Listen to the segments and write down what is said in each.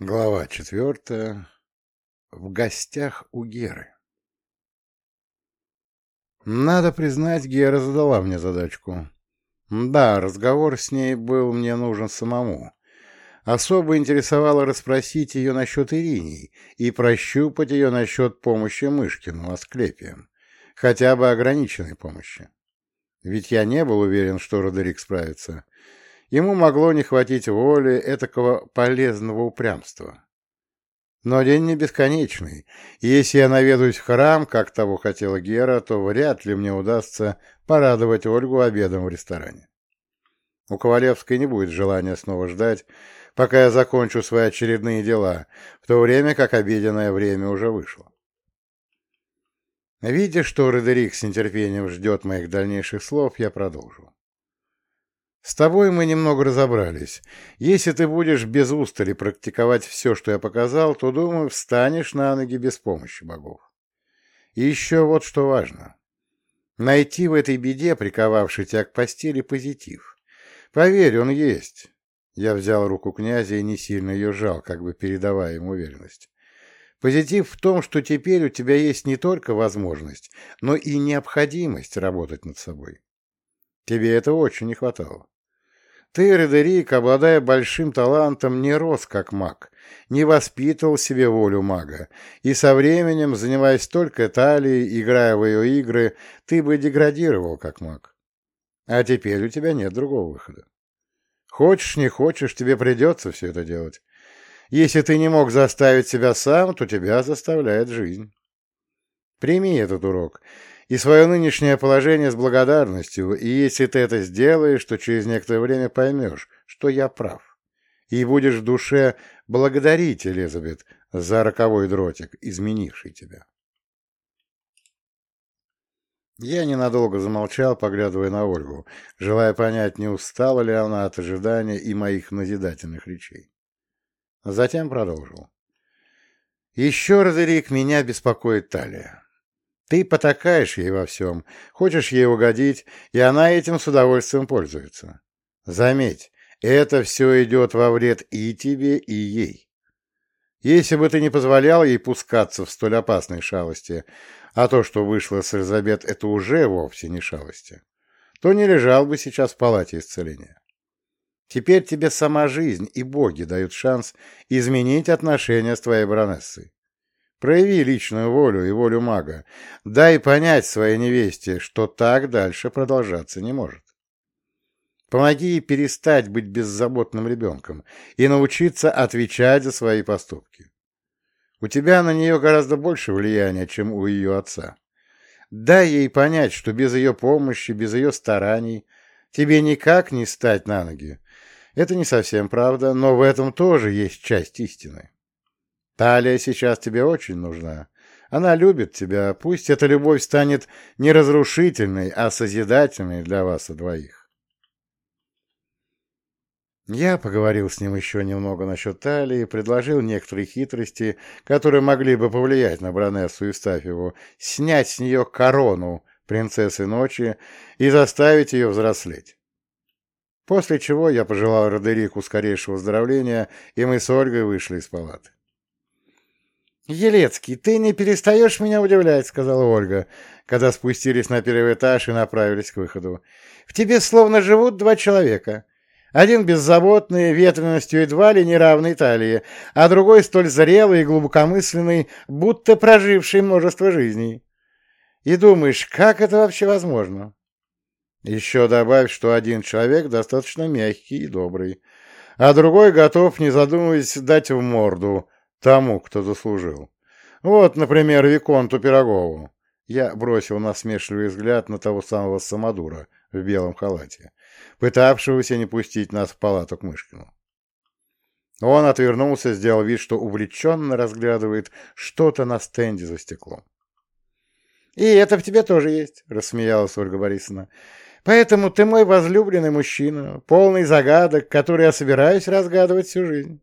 Глава четвертая. В гостях у Геры. Надо признать, Гера задала мне задачку. Да, разговор с ней был мне нужен самому. Особо интересовало расспросить ее насчет Иринии и прощупать ее насчет помощи Мышкину Асклепием, хотя бы ограниченной помощи. Ведь я не был уверен, что Родерик справится. Ему могло не хватить воли этакого полезного упрямства. Но день не бесконечный, и если я наведусь в храм, как того хотела Гера, то вряд ли мне удастся порадовать Ольгу обедом в ресторане. У Ковалевской не будет желания снова ждать, пока я закончу свои очередные дела, в то время как обеденное время уже вышло. Видя, что Родерик с нетерпением ждет моих дальнейших слов, я продолжу. С тобой мы немного разобрались. Если ты будешь без устали практиковать все, что я показал, то, думаю, встанешь на ноги без помощи богов. И еще вот что важно. Найти в этой беде, приковавшей тебя к постели, позитив. Поверь, он есть. Я взял руку князя и не сильно ее жал, как бы передавая ему уверенность. Позитив в том, что теперь у тебя есть не только возможность, но и необходимость работать над собой. Тебе этого очень не хватало. Ты, Редерик, обладая большим талантом, не рос как маг, не воспитывал себе волю мага, и со временем, занимаясь только талией, играя в ее игры, ты бы деградировал как маг. А теперь у тебя нет другого выхода. Хочешь, не хочешь, тебе придется все это делать. Если ты не мог заставить себя сам, то тебя заставляет жизнь. Прими этот урок и свое нынешнее положение с благодарностью, и если ты это сделаешь, то через некоторое время поймешь, что я прав, и будешь в душе благодарить Элизабет за роковой дротик, изменивший тебя. Я ненадолго замолчал, поглядывая на Ольгу, желая понять, не устала ли она от ожидания и моих назидательных речей. Затем продолжил. «Еще раз, Эрик, меня беспокоит талия. Ты потакаешь ей во всем, хочешь ей угодить, и она этим с удовольствием пользуется. Заметь, это все идет во вред и тебе, и ей. Если бы ты не позволял ей пускаться в столь опасной шалости, а то, что вышло с Элизабет, это уже вовсе не шалости, то не лежал бы сейчас в палате исцеления. Теперь тебе сама жизнь и боги дают шанс изменить отношения с твоей баронессой. Прояви личную волю и волю мага. Дай понять своей невесте, что так дальше продолжаться не может. Помоги ей перестать быть беззаботным ребенком и научиться отвечать за свои поступки. У тебя на нее гораздо больше влияния, чем у ее отца. Дай ей понять, что без ее помощи, без ее стараний тебе никак не стать на ноги. Это не совсем правда, но в этом тоже есть часть истины. Талия сейчас тебе очень нужна. Она любит тебя. Пусть эта любовь станет не разрушительной, а созидательной для вас двоих. Я поговорил с ним еще немного насчет талии, предложил некоторые хитрости, которые могли бы повлиять на баронессу Евстафьеву, снять с нее корону принцессы ночи и заставить ее взрослеть. После чего я пожелал Родерику скорейшего выздоровления, и мы с Ольгой вышли из палаты. «Елецкий, ты не перестаешь меня удивлять», — сказала Ольга, когда спустились на первый этаж и направились к выходу. «В тебе словно живут два человека. Один беззаботный, ветренностью едва ли неравной талии, а другой столь зрелый и глубокомысленный, будто проживший множество жизней. И думаешь, как это вообще возможно?» Еще добавь, что один человек достаточно мягкий и добрый, а другой готов, не задумываясь, дать в морду — Тому, кто заслужил. Вот, например, Виконту Пирогову. Я бросил насмешливый взгляд на того самого самодура в белом халате, пытавшегося не пустить нас в палату к Мышкину. Он отвернулся, сделал вид, что увлеченно разглядывает что-то на стенде за стеклом. «И это в тебе тоже есть», — рассмеялась Ольга Борисовна. «Поэтому ты мой возлюбленный мужчина, полный загадок, который я собираюсь разгадывать всю жизнь».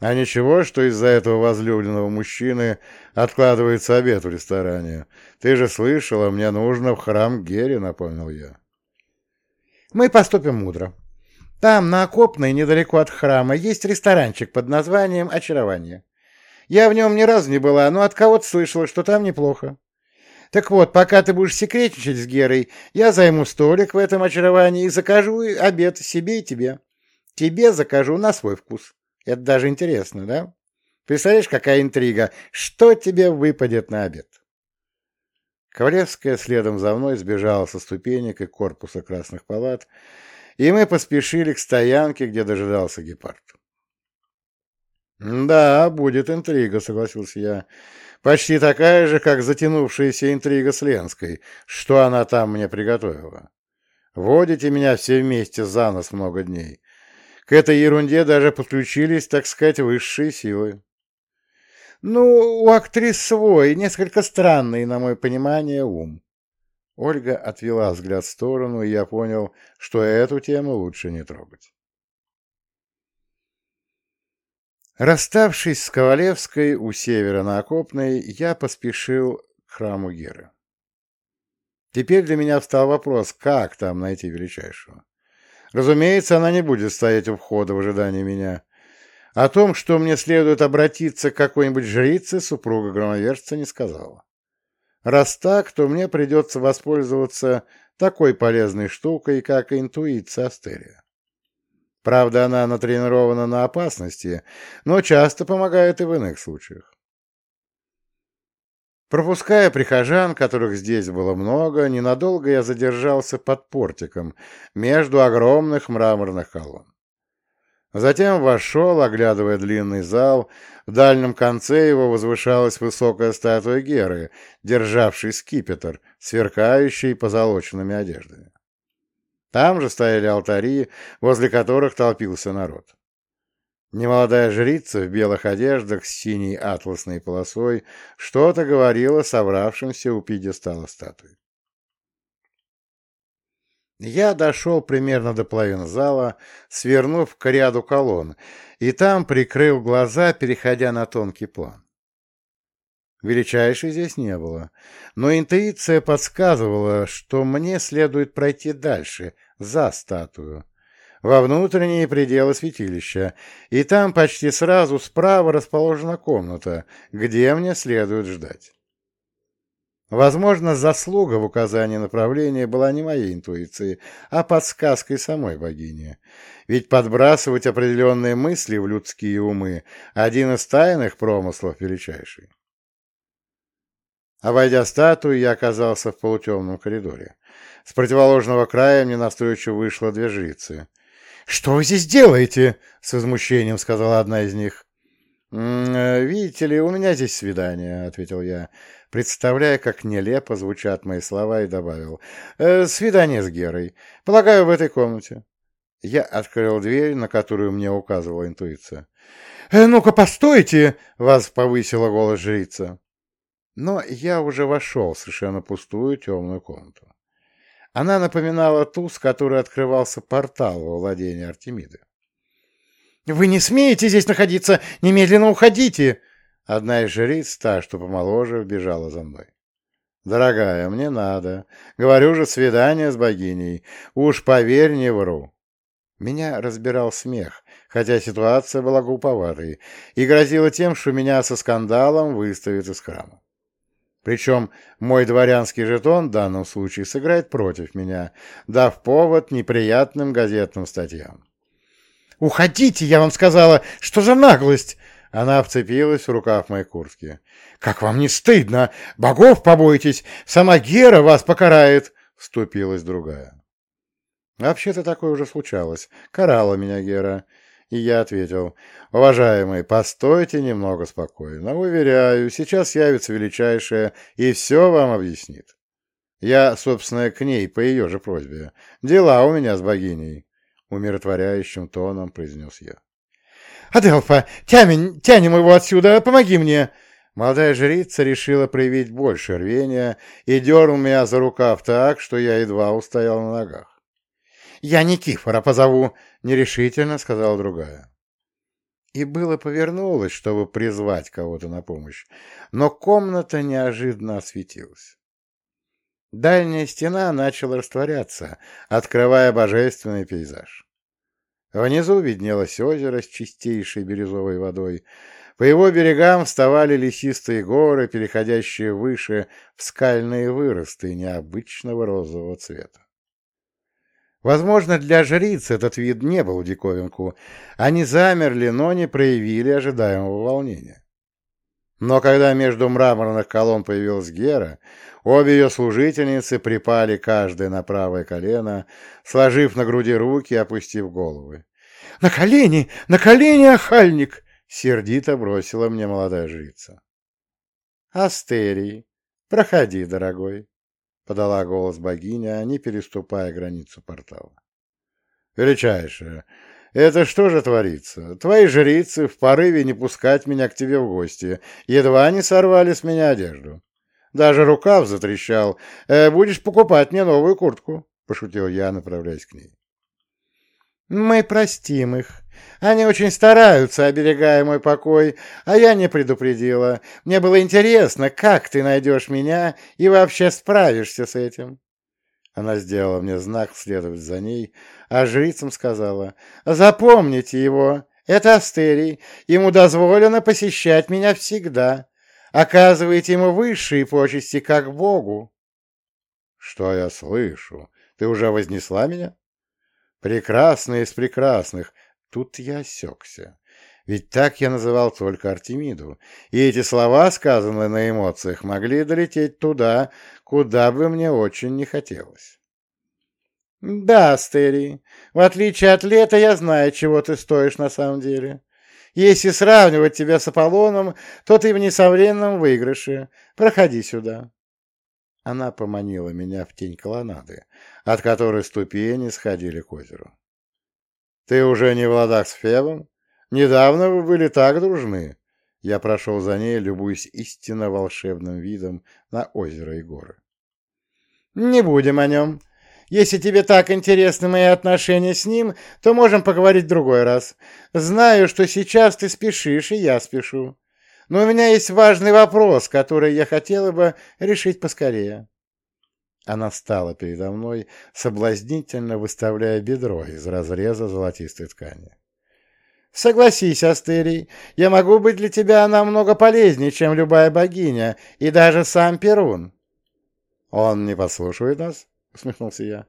А ничего, что из-за этого возлюбленного мужчины откладывается обед в ресторане. Ты же слышала, мне нужно в храм Гере, напомнил я. Мы поступим мудро. Там, на Окопной, недалеко от храма, есть ресторанчик под названием «Очарование». Я в нем ни разу не была, но от кого-то слышала, что там неплохо. Так вот, пока ты будешь секретничать с Герой, я займу столик в этом очаровании и закажу обед себе и тебе. Тебе закажу на свой вкус. Это даже интересно, да? Представляешь, какая интрига? Что тебе выпадет на обед? Ковалевская следом за мной сбежала со ступенек и корпуса красных палат, и мы поспешили к стоянке, где дожидался гепард. «Да, будет интрига», — согласился я. «Почти такая же, как затянувшаяся интрига с Ленской, что она там мне приготовила. Водите меня все вместе за нос много дней. К этой ерунде даже подключились, так сказать, высшие силы». «Ну, у актрис свой, несколько странный, на мое понимание, ум». Ольга отвела взгляд в сторону, и я понял, что эту тему лучше не трогать. Расставшись с Ковалевской у севера на Окопной, я поспешил к храму Геры. Теперь для меня встал вопрос, как там найти величайшего. Разумеется, она не будет стоять у входа в ожидании меня. О том, что мне следует обратиться к какой-нибудь жрице, супруга громовержца не сказала. Раз так, то мне придется воспользоваться такой полезной штукой, как интуиция Астерия. Правда, она натренирована на опасности, но часто помогает и в иных случаях. Пропуская прихожан, которых здесь было много, ненадолго я задержался под портиком между огромных мраморных колонн. Затем вошел, оглядывая длинный зал. В дальнем конце его возвышалась высокая статуя Геры, державший скипетр, сверкающий позолоченными одеждами. Там же стояли алтари, возле которых толпился народ. Немолодая жрица в белых одеждах с синей атласной полосой что-то говорила собравшимся у пьедестала статуи. Я дошел примерно до половины зала, свернув к ряду колонн, и там прикрыл глаза, переходя на тонкий план. Величайшей здесь не было, но интуиция подсказывала, что мне следует пройти дальше, за статую, во внутренние пределы святилища, и там почти сразу справа расположена комната, где мне следует ждать. Возможно, заслуга в указании направления была не моей интуицией, а подсказкой самой богини. Ведь подбрасывать определенные мысли в людские умы – один из тайных промыслов величайший. Обойдя статую, я оказался в полутемном коридоре. С противоположного края мне навстречу вышло две жрицы. «Что вы здесь делаете?» — с возмущением сказала одна из них. «Э, «Видите ли, у меня здесь свидание», — ответил я, представляя, как нелепо звучат мои слова, и добавил. «Э, «Свидание с Герой. Полагаю, в этой комнате». Я открыл дверь, на которую мне указывала интуиция. «Э, «Ну-ка, постойте!» — вас повысила голос жрица. Но я уже вошел в совершенно пустую темную комнату. Она напоминала ту, с которой открывался портал во владении Артемиды. «Вы не смеете здесь находиться! Немедленно уходите!» Одна из жриц, та, что помоложе, вбежала за мной. «Дорогая, мне надо. Говорю же, свидание с богиней. Уж поверь, не вру». Меня разбирал смех, хотя ситуация была глуповатой, и грозила тем, что меня со скандалом выставят из храма. Причем мой дворянский жетон в данном случае сыграет против меня, дав повод неприятным газетным статьям. «Уходите, я вам сказала! Что за наглость?» Она вцепилась в рукав моей куртки. «Как вам не стыдно? Богов побойтесь! Сама Гера вас покарает!» Вступилась другая. Вообще-то такое уже случалось. Карала меня Гера. И я ответил, «Уважаемый, постойте немного спокойно. Уверяю, сейчас явится величайшая и все вам объяснит. Я, собственно, к ней по ее же просьбе. Дела у меня с богиней», — умиротворяющим тоном произнес я. «Аделфа, тянем, тянем его отсюда, помоги мне!» Молодая жрица решила проявить больше рвения и дернул меня за рукав так, что я едва устоял на ногах. «Я Никифора позову», — нерешительно сказала другая. И было повернулось, чтобы призвать кого-то на помощь, но комната неожиданно осветилась. Дальняя стена начала растворяться, открывая божественный пейзаж. Внизу виднелось озеро с чистейшей бирюзовой водой. По его берегам вставали лесистые горы, переходящие выше в скальные выросты необычного розового цвета. Возможно, для жриц этот вид не был диковинку. Они замерли, но не проявили ожидаемого волнения. Но когда между мраморных колонн появилась Гера, обе ее служительницы припали каждая на правое колено, сложив на груди руки и опустив головы. — На колени! На колени, охальник! — сердито бросила мне молодая жрица. — Астерий, проходи, дорогой, — подала голос богиня, не переступая границу портала. — Величайшая, это что же творится? Твои жрицы в порыве не пускать меня к тебе в гости едва не сорвали с меня одежду. Даже рукав затрещал. Э, будешь покупать мне новую куртку, — пошутил я, направляясь к ней. Мы простим их. Они очень стараются, оберегая мой покой, а я не предупредила. Мне было интересно, как ты найдешь меня и вообще справишься с этим. Она сделала мне знак следовать за ней, а жрицам сказала, «Запомните его, это Астерий, ему дозволено посещать меня всегда. Оказывайте ему высшие почести, как Богу». «Что я слышу? Ты уже вознесла меня?» «Прекрасный из прекрасных». Тут я осекся. Ведь так я называл только Артемиду, и эти слова, сказанные на эмоциях, могли долететь туда, куда бы мне очень не хотелось. «Да, Астерий, в отличие от Лета, я знаю, чего ты стоишь на самом деле. Если сравнивать тебя с Аполлоном, то ты в несомненном выигрыше. Проходи сюда». Она поманила меня в тень колоннады, от которой ступени сходили к озеру. «Ты уже не в ладах с Фебом? Недавно вы были так дружны». Я прошел за ней, любуясь истинно волшебным видом на озеро и горы. «Не будем о нем», если тебе так интересны мои отношения с ним, то можем поговорить в другой раз. Знаю, что сейчас ты спешишь, и я спешу. Но у меня есть важный вопрос, который я хотела бы решить поскорее. Она встала передо мной, соблазнительно выставляя бедро из разреза золотистой ткани. «Согласись, Астерий, я могу быть для тебя намного полезнее, чем любая богиня, и даже сам Перун». «Он не послушает нас?» — усмехнулся я.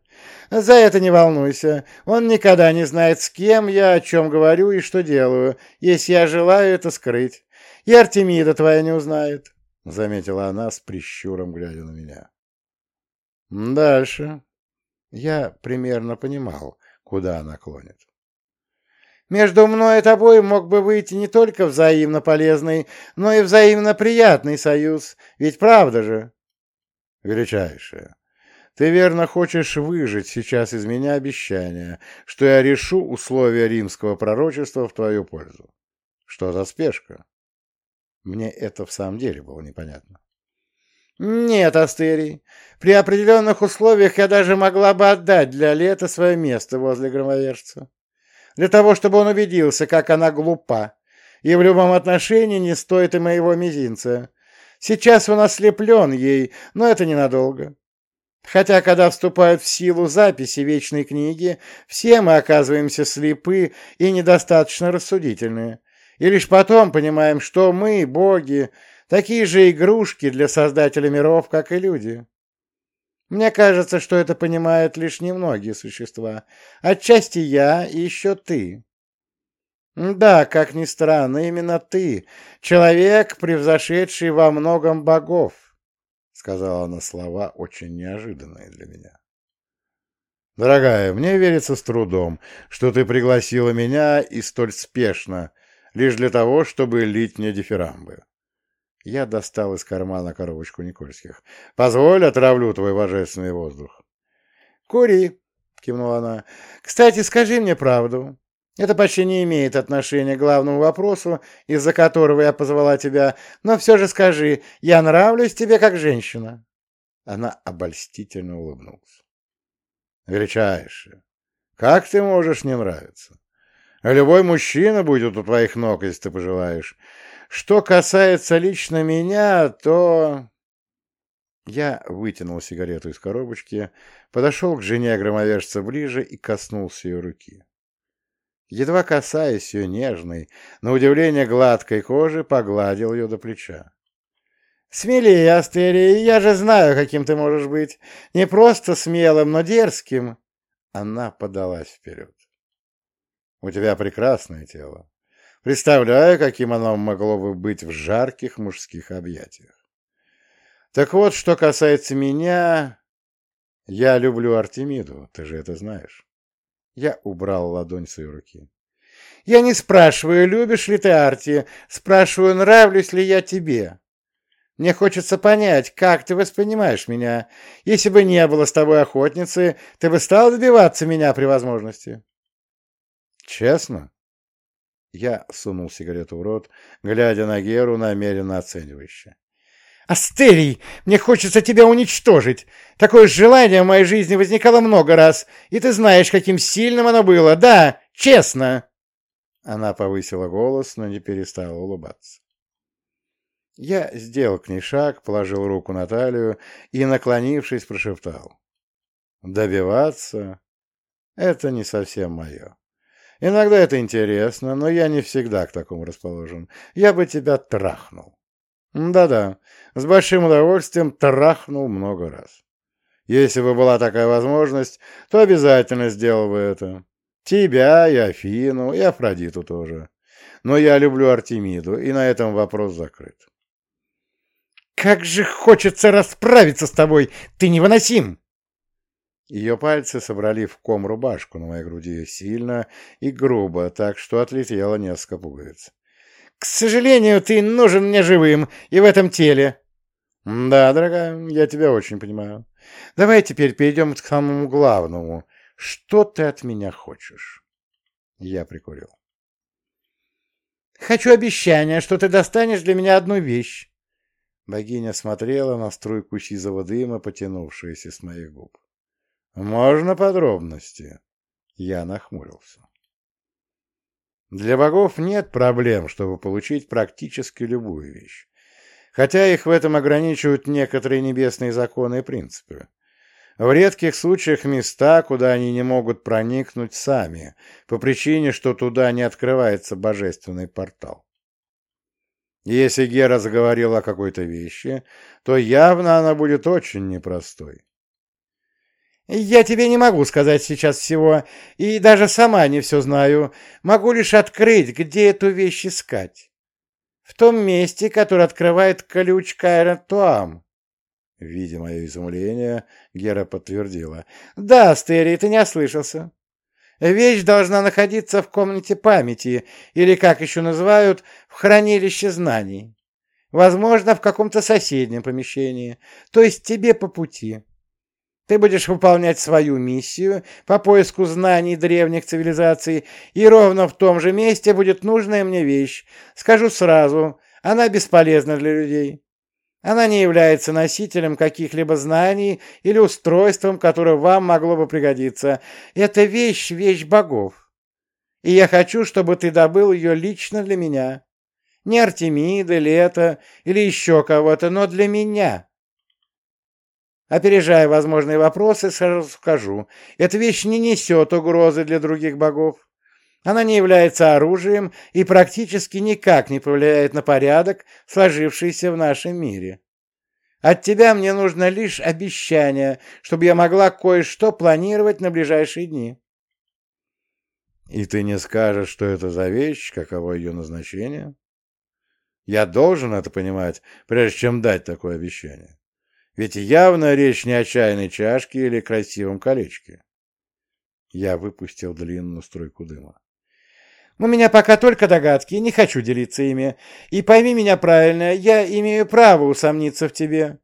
«За это не волнуйся. Он никогда не знает, с кем я, о чем говорю и что делаю, если я желаю это скрыть. И Артемида твоя не узнает», — заметила она с прищуром, глядя на меня. «Дальше». Я примерно понимал, куда она клонит. «Между мной и тобой мог бы выйти не только взаимно полезный, но и взаимно приятный союз. Ведь правда же?» «Величайшая, ты верно хочешь выжить сейчас из меня обещание, что я решу условия римского пророчества в твою пользу. Что за спешка? Мне это в самом деле было непонятно. Нет, Астерий, при определенных условиях я даже могла бы отдать для лета свое место возле громовержца. Для того, чтобы он убедился, как она глупа, и в любом отношении не стоит и моего мизинца. Сейчас он ослеплен ей, но это ненадолго. Хотя, когда вступают в силу записи Вечной книги, все мы оказываемся слепы и недостаточно рассудительны. И лишь потом понимаем, что мы, боги, такие же игрушки для создателя миров, как и люди. Мне кажется, что это понимают лишь немногие существа. Отчасти я и еще ты. Да, как ни странно, именно ты, человек, превзошедший во многом богов. — сказала она слова, очень неожиданные для меня. «Дорогая, мне верится с трудом, что ты пригласила меня и столь спешно, лишь для того, чтобы лить мне дифирамбы». Я достал из кармана коробочку Никольских. «Позволь, отравлю твой божественный воздух». «Кури», — кивнула она. «Кстати, скажи мне правду. Это почти не имеет отношения к главному вопросу, из-за которого я позвала тебя, но все же скажи, я нравлюсь тебе как женщина?» Она обольстительно улыбнулась. «Величайшая, как ты можешь не нравиться? Любой мужчина будет у твоих ног, если ты пожелаешь. Что касается лично меня, то...» Я вытянул сигарету из коробочки, подошел к жене громовержца ближе и коснулся ее руки. Едва касаясь ее нежной, на удивление гладкой кожи, погладил ее до плеча. «Смелее, Астерия, я же знаю, каким ты можешь быть. Не просто смелым, но дерзким». Она подалась вперед. «У тебя прекрасное тело. Представляю, каким оно могло бы быть в жарких мужских объятиях. Так вот, что касается меня, я люблю Артемиду, ты же это знаешь. Я убрал ладонь с ее руки. Я не спрашиваю, любишь ли ты Арти, спрашиваю, нравлюсь ли я тебе. Мне хочется понять, как ты воспринимаешь меня. Если бы не было с тобой охотницы, ты бы стал добиваться меня при возможности. Честно? Я сунул сигарету в рот, глядя на Геру намеренно оценивающе. «Астерий, мне хочется тебя уничтожить. Такое желание в моей жизни возникало много раз, и ты знаешь, каким сильным оно было. Да, честно!» Она повысила голос, но не перестала улыбаться. Я сделал к ней шаг, положил руку на талию и, наклонившись, прошептал. «Добиваться — это не совсем мое. Иногда это интересно, но я не всегда к такому расположен. Я бы тебя трахнул». Да-да, с большим удовольствием трахнул много раз. Если бы была такая возможность, то обязательно сделал бы это. Тебя, и Афину, и Афродиту тоже. Но я люблю Артемиду, и на этом вопрос закрыт. «Как же хочется расправиться с тобой! Ты невыносим!» Ее пальцы собрали в ком рубашку на моей груди сильно и грубо, так что отлетело несколько пуговиц. К сожалению, ты нужен мне живым и в этом теле. Да, дорогая, я тебя очень понимаю. Давай теперь перейдем к самому главному. Что ты от меня хочешь? Я прикурил. Хочу обещания, что ты достанешь для меня одну вещь. Богиня смотрела на струйку сизого дыма, потянувшуюся с моих губ. «Можно подробности?» Я нахмурился. Для богов нет проблем, чтобы получить практически любую вещь. Хотя их в этом ограничивают некоторые небесные законы и принципы. В редких случаях места, куда они не могут проникнуть сами, по причине, что туда не открывается божественный портал. Если Гера заговорила о какой-то вещи, то явно она будет очень непростой. Я тебе не могу сказать сейчас всего, и даже сама не все знаю. Могу лишь открыть, где эту вещь искать. В том месте, которое открывает ключ Кайра Туам. Видя мое изумление, Гера подтвердила. Да, Астерий, ты не ослышался. Вещь должна находиться в комнате памяти, или, как еще называют, в хранилище знаний. Возможно, в каком-то соседнем помещении, то есть тебе по пути. Ты будешь выполнять свою миссию по поиску знаний древних цивилизаций, и ровно в том же месте будет нужная мне вещь. Скажу сразу, она бесполезна для людей. Она не является носителем каких-либо знаний или устройством, которое вам могло бы пригодиться. Это вещь, вещь богов. И я хочу, чтобы ты добыл ее лично для меня. Не Артемида, Лето или еще кого-то, но для меня. Опережая возможные вопросы, сразу скажу, эта вещь не несет угрозы для других богов. Она не является оружием и практически никак не повлияет на порядок, сложившийся в нашем мире. От тебя мне нужно лишь обещание, чтобы я могла кое-что планировать на ближайшие дни. И ты не скажешь, что это за вещь, каково ее назначение? Я должен это понимать, прежде чем дать такое обещание. Ведь явно речь не о чайной чашке или красивом колечке. Я выпустил длинную струйку дыма. У меня пока только догадки, не хочу делиться ими. И пойми меня правильно, я имею право усомниться в тебе.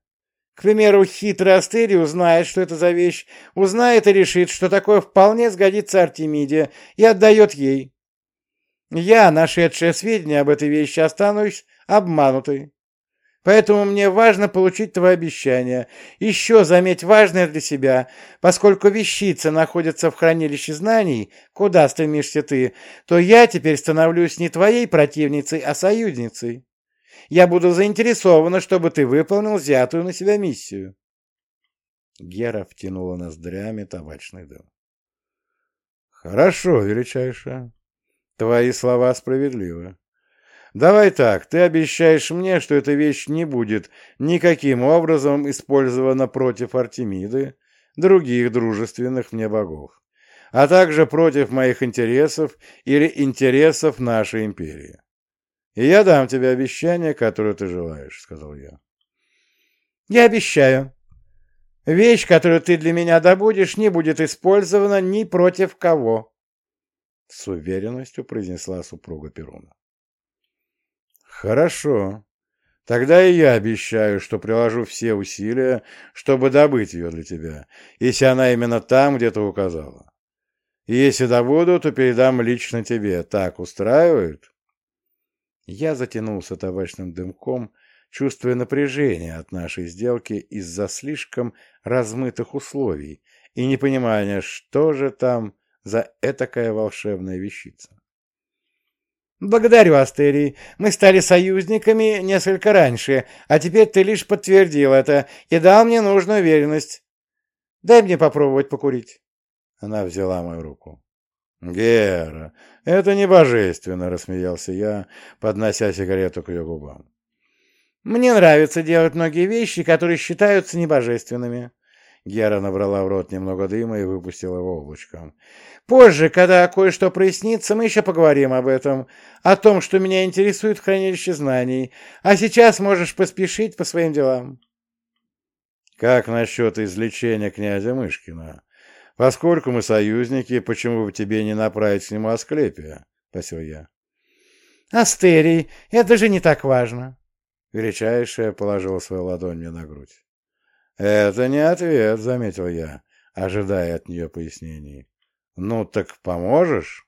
К примеру, хитрый Астерий узнает, что это за вещь, узнает и решит, что такое вполне сгодится Артемиде, и отдает ей. Я, нашедшая сведения об этой вещи, останусь обманутой. Поэтому мне важно получить твое обещание. Еще, заметь, важное для себя, поскольку вещица находится в хранилище знаний, куда стремишься ты, то я теперь становлюсь не твоей противницей, а союзницей. Я буду заинтересована, чтобы ты выполнил взятую на себя миссию. Гера втянула ноздрями табачный дым. Хорошо, величайшая. Твои слова справедливы. Давай так, ты обещаешь мне, что эта вещь не будет никаким образом использована против Артемиды, других дружественных мне богов, а также против моих интересов или интересов нашей империи. И я дам тебе обещание, которое ты желаешь, — сказал я. Я обещаю. Вещь, которую ты для меня добудешь, не будет использована ни против кого, — с уверенностью произнесла супруга Перуна. «Хорошо. Тогда и я обещаю, что приложу все усилия, чтобы добыть ее для тебя, если она именно там, где ты указала. И если добуду, то передам лично тебе. Так устраивает?» Я затянулся табачным дымком, чувствуя напряжение от нашей сделки из-за слишком размытых условий и непонимания, что же там за этакая волшебная вещица. «Благодарю, Астерий. Мы стали союзниками несколько раньше, а теперь ты лишь подтвердил это и дал мне нужную уверенность. Дай мне попробовать покурить». Она взяла мою руку. «Гера, это не божественно!» — рассмеялся я, поднося сигарету к ее губам. «Мне нравится делать многие вещи, которые считаются небожественными». Гера набрала в рот немного дыма и выпустила его облачком. Позже, когда кое-что прояснится, мы еще поговорим об этом, о том, что меня интересует в хранилище знаний. А сейчас можешь поспешить по своим делам. Как насчет излечения князя Мышкина? Поскольку мы союзники, почему бы тебе не направить к нему Асклепия? — спросил я. Астерий, это же не так важно. Величайшая положила свою ладонь мне на грудь. Это не ответ, — заметил я, ожидая от нее пояснений. «Ну так поможешь?»